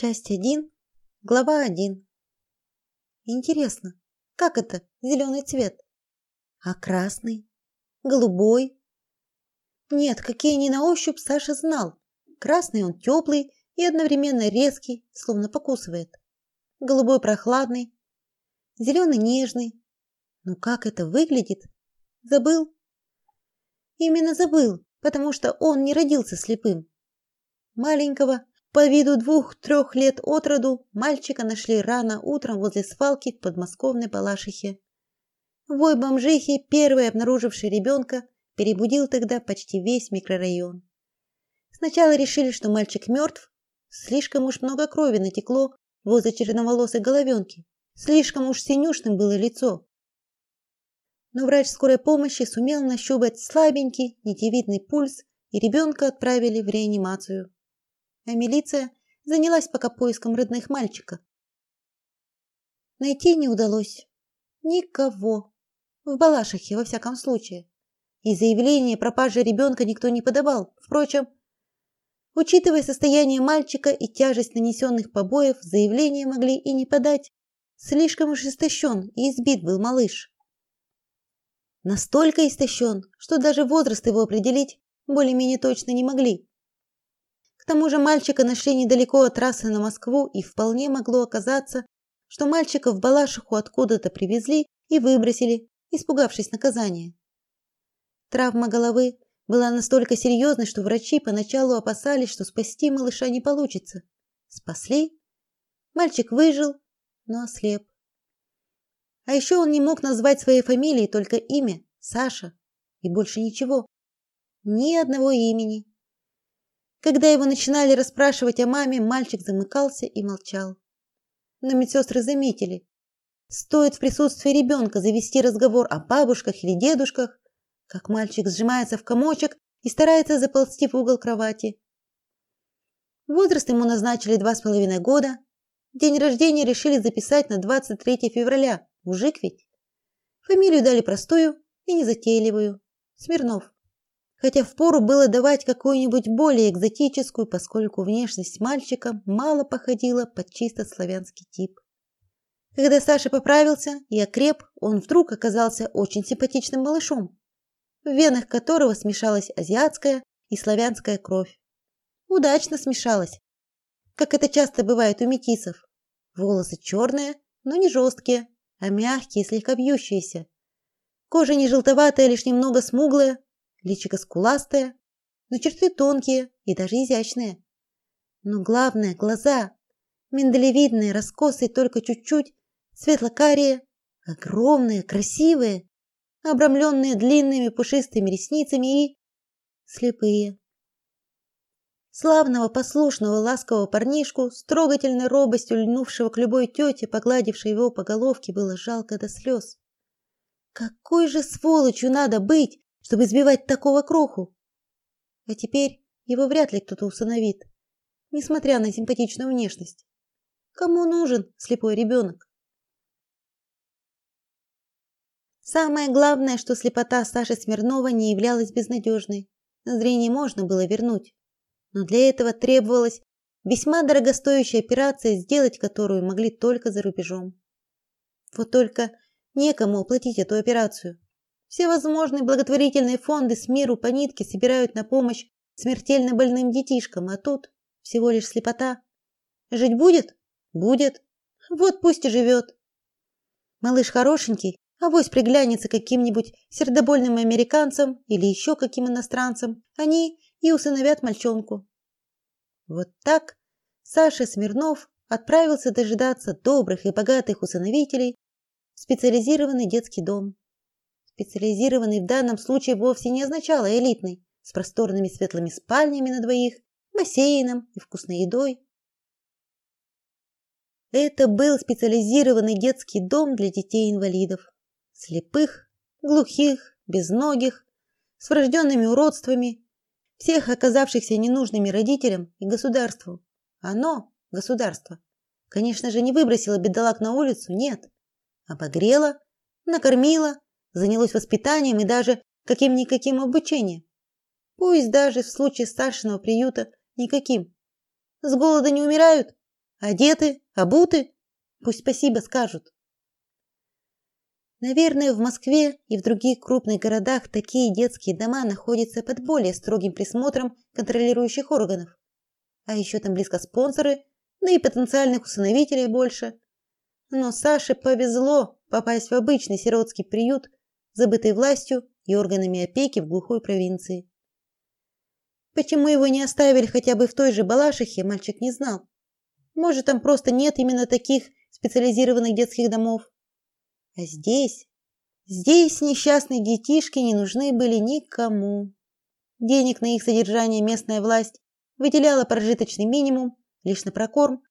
Часть 1, глава 1. Интересно, как это зеленый цвет? А красный? Голубой? Нет, какие они на ощупь, Саша знал. Красный он теплый и одновременно резкий, словно покусывает. Голубой прохладный, зеленый нежный. Но как это выглядит? Забыл? Именно забыл, потому что он не родился слепым. Маленького, по виду двух-трех лет от роду мальчика нашли рано утром возле свалки в подмосковной Балашихе. Вой бомжихи, первый обнаруживший ребенка, перебудил тогда почти весь микрорайон. Сначала решили, что мальчик мертв, слишком уж много крови натекло возле черноволосой головенки, слишком уж синюшным было лицо. Но врач скорой помощи сумел нащупать слабенький, нитевидный пульс, и ребенка отправили в реанимацию а милиция занялась пока поиском родных мальчика. Найти не удалось. Никого. В Балашихе, во всяком случае. И заявление о пропаже ребенка никто не подавал. Впрочем, учитывая состояние мальчика и тяжесть нанесенных побоев, заявление могли и не подать. Слишком уж истощен и избит был малыш. Настолько истощен, что даже возраст его определить более-менее точно не могли тому же мальчика нашли недалеко от трассы на Москву, и вполне могло оказаться, что мальчика в Балашиху откуда-то привезли и выбросили, испугавшись наказания. Травма головы была настолько серьезной, что врачи поначалу опасались, что спасти малыша не получится. Спасли. Мальчик выжил, но ослеп. А еще он не мог назвать своей фамилии, только имя Саша, и больше ничего. Ни одного имени, когда его начинали расспрашивать о маме, мальчик замыкался и молчал. Но медсестры заметили, стоит в присутствии ребенка завести разговор о бабушках или дедушках, как мальчик сжимается в комочек и старается заползти в угол кровати. Возраст ему назначили два с половиной года. День рождения решили записать на 23 февраля. Мужик ведь. Фамилию дали простую и незатейливую Смирнов хотя впору было давать какую-нибудь более экзотическую, поскольку внешность мальчика мало походила под чисто славянский тип. Когда Саша поправился и окреп, он вдруг оказался очень симпатичным малышом, в венах которого смешалась азиатская и славянская кровь. Удачно смешалась, как это часто бывает у метисов. Волосы черные, но не жесткие, а мягкие, слегка бьющиеся. Кожа не желтоватая, лишь немного смуглая, личико скуластое, но черты тонкие и даже изящные. Но главное глаза миндалевидные, раскосые только чуть-чуть, светло-карие, огромные, красивые, обрамленные длинными пушистыми ресницами и слепые. Славного, послушного, ласкового парнишку с трогательной робостью льнувшего к любой тете, погладившей его по головке, было жалко до слез. Какой же сволочью надо быть, чтобы избивать такого кроху. А теперь его вряд ли кто-то усыновит, несмотря на симпатичную внешность. Кому нужен слепой ребенок? Самое главное, что слепота Саши Смирнова не являлась безнадежной. Зрение можно было вернуть, но для этого требовалась весьма дорогостоящая операция, сделать которую могли только за рубежом. Вот только некому оплатить эту операцию. Все возможные благотворительные фонды с миру по нитке собирают на помощь смертельно больным детишкам, а тут всего лишь слепота. Жить будет? Будет. Вот пусть и живет. Малыш хорошенький, авось приглянется каким-нибудь сердобольным американцам или еще каким иностранцам. Они и усыновят мальчонку. Вот так Саша Смирнов отправился дожидаться добрых и богатых усыновителей в специализированный детский дом. Специализированный в данном случае вовсе не означало элитный, с просторными светлыми спальнями на двоих, бассейном и вкусной едой. Это был специализированный детский дом для детей-инвалидов, слепых, глухих, безногих, с врожденными уродствами, всех оказавшихся ненужными родителям и государству. Оно, государство, конечно же, не выбросило бедолаг на улицу, нет, обогрело, накормило, занялось воспитанием и даже каким-никаким обучением. Пусть даже в случае старшего приюта никаким. С голода не умирают, одеты, обуты, пусть спасибо скажут. Наверное, в Москве и в других крупных городах такие детские дома находятся под более строгим присмотром контролирующих органов. А еще там близко спонсоры, да и потенциальных усыновителей больше. Но Саше повезло попасть в обычный сиротский приют, забытый властью и органами опеки в глухой провинции. Почему его не оставили хотя бы в той же Балашихе, мальчик не знал. Может, там просто нет именно таких специализированных детских домов. А здесь, здесь несчастные детишки не нужны были никому. Денег на их содержание местная власть выделяла прожиточный минимум лишь на прокорм,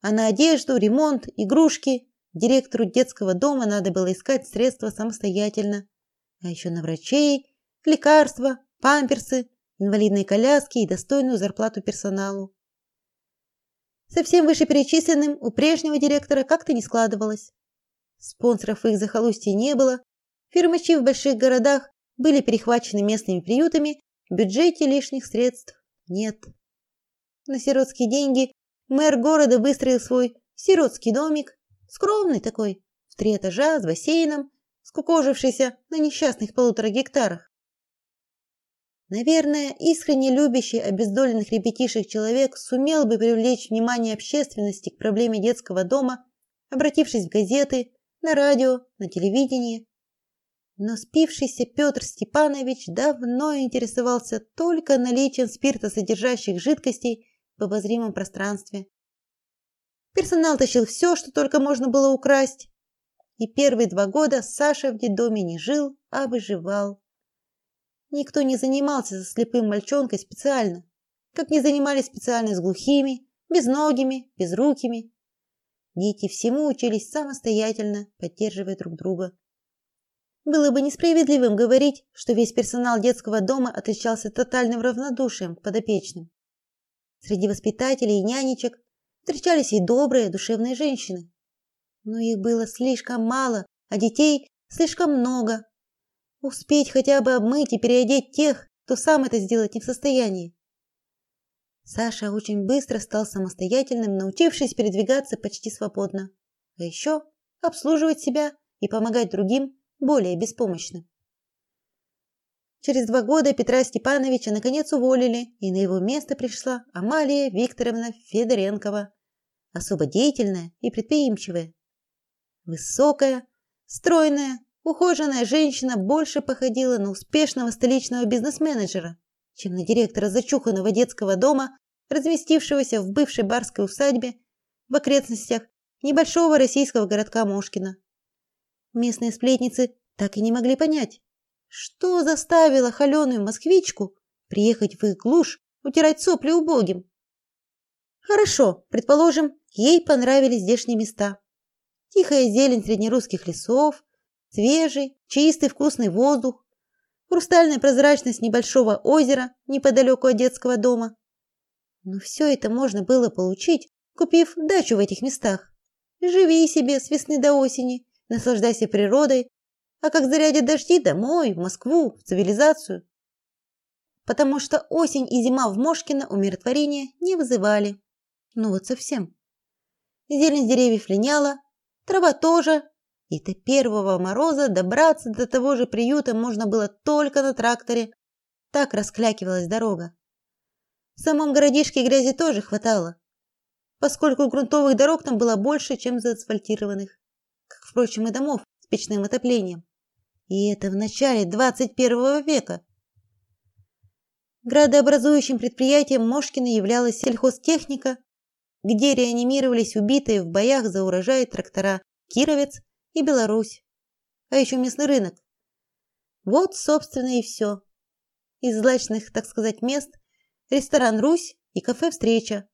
а на одежду, ремонт, игрушки директору детского дома надо было искать средства самостоятельно. А еще на врачей, лекарства, памперсы, инвалидные коляски и достойную зарплату персоналу. Со всем вышеперечисленным у прежнего директора как-то не складывалось. Спонсоров их захолустья не было. Фирмачи в больших городах были перехвачены местными приютами, в бюджете лишних средств нет. На сиротские деньги мэр города выстроил свой сиротский домик, скромный такой, в три этажа с бассейном, скукожившийся на несчастных полутора гектарах. Наверное, искренне любящий обездоленных ребятишек человек сумел бы привлечь внимание общественности к проблеме детского дома, обратившись в газеты, на радио, на телевидении. Но спившийся Петр Степанович давно интересовался только наличием спиртосодержащих жидкостей в обозримом пространстве. Персонал тащил все, что только можно было украсть. И первые два года Саша в детдоме не жил, а выживал. Никто не занимался со слепым мальчонкой специально, как не занимались специально с глухими, безногими, безрукими Дети всему учились самостоятельно, поддерживая друг друга. Было бы несправедливым говорить, что весь персонал детского дома отличался тотальным равнодушием к подопечным. Среди воспитателей и нянечек встречались и добрые, душевные женщины. Но их было слишком мало, а детей слишком много. Успеть хотя бы обмыть и переодеть тех, кто сам это сделать не в состоянии. Саша очень быстро стал самостоятельным, научившись передвигаться почти свободно. А еще обслуживать себя и помогать другим, более беспомощным. Через два года Петра Степановича наконец уволили, и на его место пришла Амалия Викторовна Федоренкова, особо деятельная и предприимчивая. Высокая, стройная, ухоженная женщина больше походила на успешного столичного бизнес-менеджера, чем на директора зачуханного детского дома, разместившегося в бывшей барской усадьбе в окрестностях небольшого российского городка Мошкино. Местные сплетницы так и не могли понять, что заставило холеную москвичку приехать в их глушь утирать сопли убогим. Хорошо, предположим, ей понравились здешние места. Тихая зелень среднерусских лесов, свежий, чистый вкусный воздух, хрустальная прозрачность небольшого озера неподалеку от детского дома. Но все это можно было получить, купив дачу в этих местах. Живи себе с весны до осени, наслаждайся природой, а как зарядят дожди домой, в Москву, в цивилизацию. Потому что осень и зима в Мошкино умиротворения не вызывали. Ну вот совсем. Зелень деревьев линяла, трава тоже, и до первого мороза добраться до того же приюта можно было только на тракторе. Так расклякивалась дорога. В самом городишке грязи тоже хватало, поскольку грунтовых дорог там было больше, чем заасфальтированных, как, впрочем, и домов с печным отоплением. И это в начале 21 века. Градообразующим предприятием Мошкина являлась сельхозтехника, где реанимировались убитые в боях за урожай трактора Кировец и Беларусь, а еще местный рынок. Вот, собственно, и все. Из злачных, так сказать, мест ресторан «Русь» и кафе «Встреча».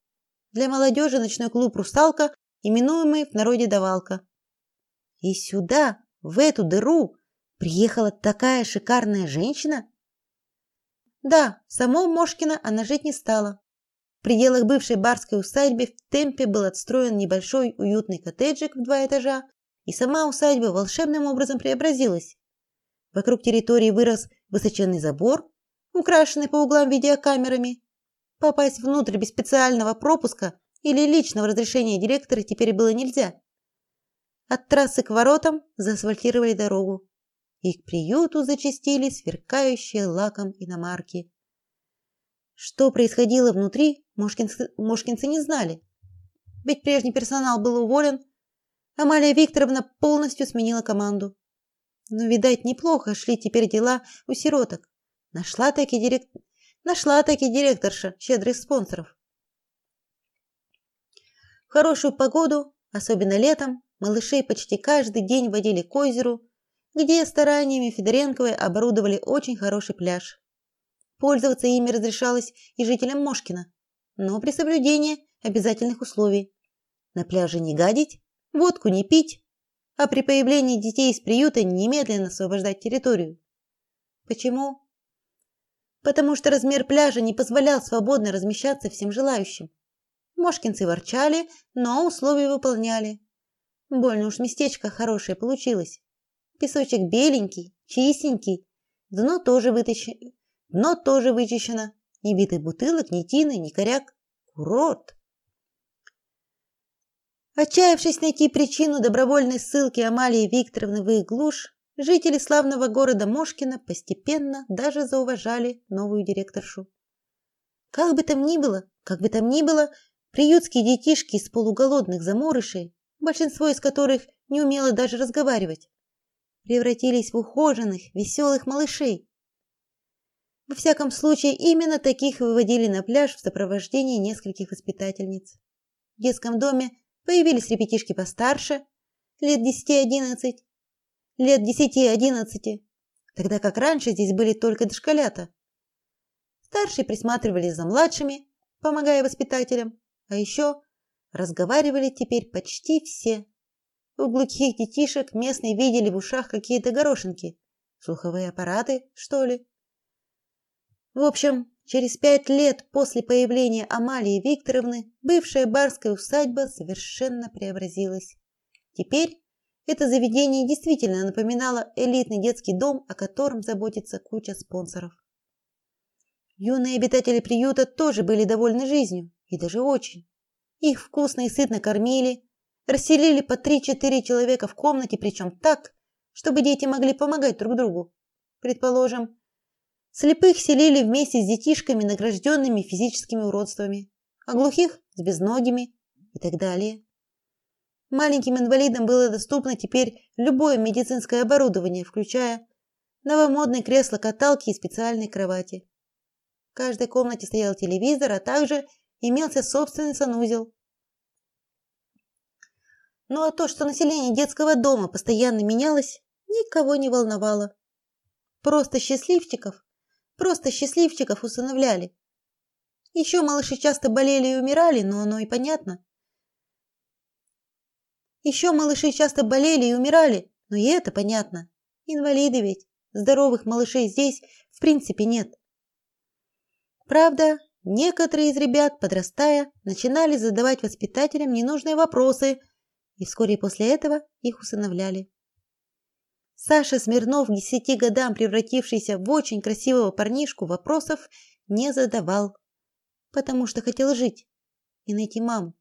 Для молодежи ночной клуб «Русалка», именуемый в народе «Давалка». И сюда, в эту дыру, приехала такая шикарная женщина? Да, в самом она жить не стала. Пределах бывшей барской усадьбы в темпе был отстроен небольшой уютный коттеджик в два этажа и сама усадьба волшебным образом преобразилась. Вокруг территории вырос высоченный забор, украшенный по углам видеокамерами. Попасть внутрь без специального пропуска или личного разрешения директора теперь было нельзя. От трассы к воротам заасфальтировали дорогу, и к приюту зачастили сверкающие лаком иномарки. Что происходило внутри, мошкинцы, мошкинцы не знали. Ведь прежний персонал был уволен, Амалия Викторовна полностью сменила команду. Но, видать, неплохо шли теперь дела у сироток. Нашла таки директ... Нашла таки директорша щедрых спонсоров. В хорошую погоду, особенно летом, малышей почти каждый день водили к озеру, где стараниями Федоренковой оборудовали очень хороший пляж. Пользоваться ими разрешалось и жителям Мошкина, но при соблюдении обязательных условий. На пляже не гадить, водку не пить, а при появлении детей из приюта немедленно освобождать территорию. Почему? Потому что размер пляжа не позволял свободно размещаться всем желающим. Мошкинцы ворчали, но условия выполняли. Больно уж местечко хорошее получилось. Песочек беленький, чистенький, дно тоже вытащено, дно тоже вычищено, ни битых бутылок, ни тины, ни коряк. Курорт. Отчаявшись найти причину добровольной ссылки Амалии Викторовны в их глушь, жители славного города Мошкино постепенно даже зауважали новую директоршу. Как бы там ни было, как бы там ни было, приютские детишки из полуголодных заморышей, большинство из которых не умело даже разговаривать, превратились в ухоженных, веселых малышей. Во всяком случае, именно таких выводили на пляж в сопровождении нескольких воспитательниц. В детском доме Появились ребятишки постарше, лет 10-11, лет 10-11, тогда как раньше здесь были только дошколята. Старшие присматривали за младшими, помогая воспитателям, а еще разговаривали теперь почти все. У глухих детишек местные видели в ушах какие-то горошинки, слуховые аппараты, что ли. В общем, Через пять лет после появления Амалии Викторовны бывшая барская усадьба совершенно преобразилась. Теперь это заведение действительно напоминало элитный детский дом, о котором заботится куча спонсоров. Юные обитатели приюта тоже были довольны жизнью, и даже очень. Их вкусно и сытно кормили, расселили по три-четыре человека в комнате, причем так, чтобы дети могли помогать друг другу. Предположим, Слепых селили вместе с детишками, награжденными физическими уродствами, а глухих – с безногими и так далее. Маленьким инвалидам было доступно теперь любое медицинское оборудование, включая новомодные кресла-каталки и специальные кровати. В каждой комнате стоял телевизор, а также имелся собственный санузел. Ну а то, что население детского дома постоянно менялось, никого не волновало. Просто счастливчиков Просто счастливчиков усыновляли. Еще малыши часто болели и умирали, но оно и понятно. Еще малыши часто болели и умирали, но и это понятно. Инвалиды ведь. Здоровых малышей здесь в принципе нет. Правда, некоторые из ребят, подрастая, начинали задавать воспитателям ненужные вопросы, и вскоре после этого их усыновляли. Саша Смирнов, к десяти годам превратившийся в очень красивого парнишку, вопросов не задавал, потому что хотел жить и найти маму.